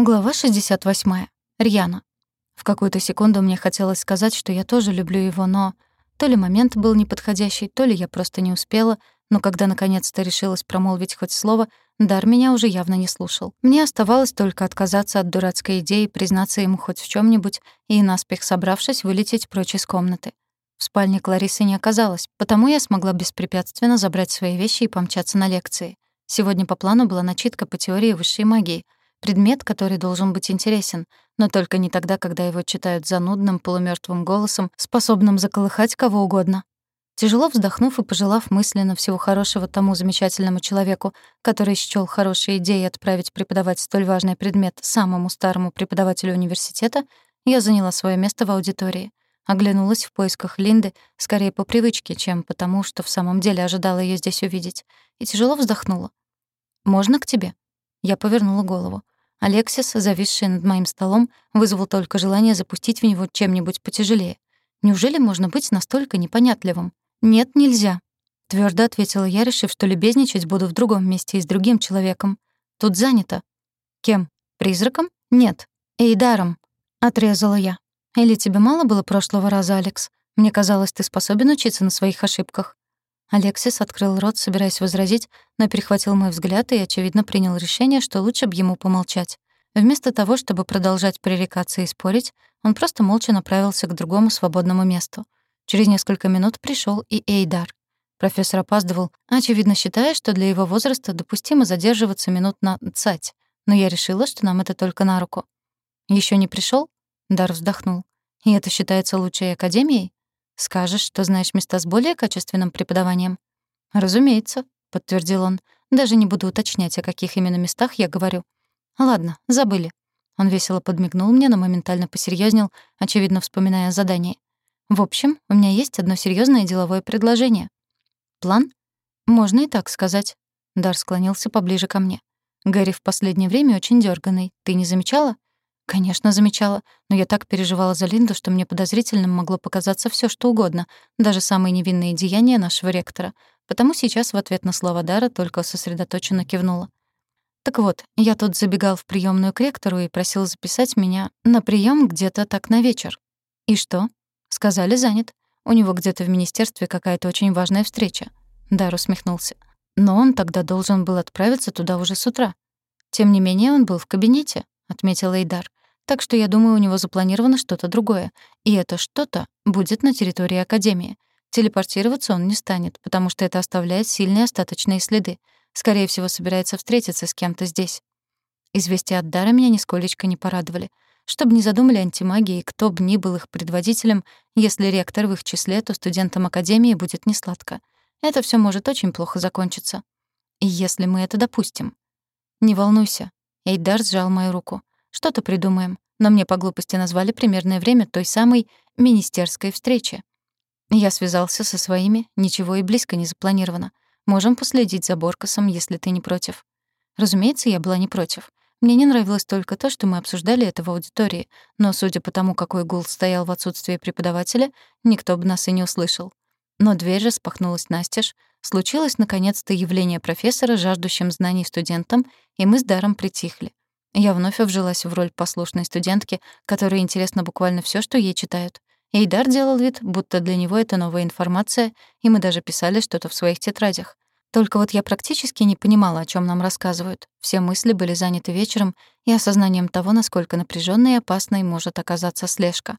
Глава 68. Рьяна. В какую-то секунду мне хотелось сказать, что я тоже люблю его, но то ли момент был неподходящий, то ли я просто не успела, но когда наконец-то решилась промолвить хоть слово, Дар меня уже явно не слушал. Мне оставалось только отказаться от дурацкой идеи, признаться ему хоть в чем нибудь и, наспех собравшись, вылететь прочь из комнаты. В спальне Кларисы не оказалось, потому я смогла беспрепятственно забрать свои вещи и помчаться на лекции. Сегодня по плану была начитка по теории высшей магии — Предмет, который должен быть интересен, но только не тогда, когда его читают занудным, полумертвым голосом, способным заколыхать кого угодно. Тяжело вздохнув и пожелав мысленно всего хорошего тому замечательному человеку, который счёл хорошей идеей отправить преподавать столь важный предмет самому старому преподавателю университета, я заняла свое место в аудитории. Оглянулась в поисках Линды, скорее по привычке, чем потому, что в самом деле ожидала ее здесь увидеть, и тяжело вздохнула. «Можно к тебе?» Я повернула голову. Алексис, зависший над моим столом, вызвал только желание запустить в него чем-нибудь потяжелее. Неужели можно быть настолько непонятливым? «Нет, нельзя», — твёрдо ответила я, решив, что любезничать буду в другом месте и с другим человеком. «Тут занято». «Кем? Призраком? Нет. Эйдаром», — отрезала я. «Или тебе мало было прошлого раза, Алекс? Мне казалось, ты способен учиться на своих ошибках». Алексис открыл рот, собираясь возразить, но перехватил мой взгляд и, очевидно, принял решение, что лучше бы ему помолчать. Вместо того, чтобы продолжать пререкаться и спорить, он просто молча направился к другому свободному месту. Через несколько минут пришел и Эйдар. Профессор опаздывал, очевидно считая, что для его возраста допустимо задерживаться минут на цать, но я решила, что нам это только на руку. Еще не пришел? Дар вздохнул. «И это считается лучшей академией?» Скажешь, что знаешь места с более качественным преподаванием? Разумеется, подтвердил он. Даже не буду уточнять, о каких именно местах я говорю. Ладно, забыли. Он весело подмигнул мне, но моментально посерьезнел, очевидно, вспоминая задание. В общем, у меня есть одно серьезное деловое предложение. План? Можно и так сказать. Дар склонился поближе ко мне. Гэри в последнее время очень дерганый. Ты не замечала? Конечно, замечала, но я так переживала за Линду, что мне подозрительным могло показаться все, что угодно, даже самые невинные деяния нашего ректора. Потому сейчас в ответ на слова Дара только сосредоточенно кивнула. Так вот, я тут забегал в приемную к ректору и просил записать меня на прием где-то так на вечер. И что? Сказали, занят. У него где-то в министерстве какая-то очень важная встреча. Дар усмехнулся. Но он тогда должен был отправиться туда уже с утра. Тем не менее, он был в кабинете, отметил Эйдар. Так что я думаю, у него запланировано что-то другое. И это что-то будет на территории Академии. Телепортироваться он не станет, потому что это оставляет сильные остаточные следы. Скорее всего, собирается встретиться с кем-то здесь. Известия от Дара меня нисколечко не порадовали. Чтобы не задумали антимагии, кто бы ни был их предводителем, если ректор в их числе, то студентам Академии будет несладко. Это все может очень плохо закончиться. И если мы это допустим. Не волнуйся. Эйдар сжал мою руку. Что-то придумаем. Но мне по глупости назвали примерное время той самой министерской встречи. Я связался со своими, ничего и близко не запланировано. Можем последить за Боркасом, если ты не против. Разумеется, я была не против. Мне не нравилось только то, что мы обсуждали это в аудитории, но судя по тому, какой гул стоял в отсутствии преподавателя, никто бы нас и не услышал. Но дверь распахнулась настежь, случилось наконец-то явление профессора, жаждущим знаний студентам, и мы с Даром притихли. Я вновь вжилась в роль послушной студентки, которой интересно буквально все, что ей читают. Эйдар делал вид, будто для него это новая информация, и мы даже писали что-то в своих тетрадях. Только вот я практически не понимала, о чем нам рассказывают. Все мысли были заняты вечером и осознанием того, насколько напряженной и опасной может оказаться слежка.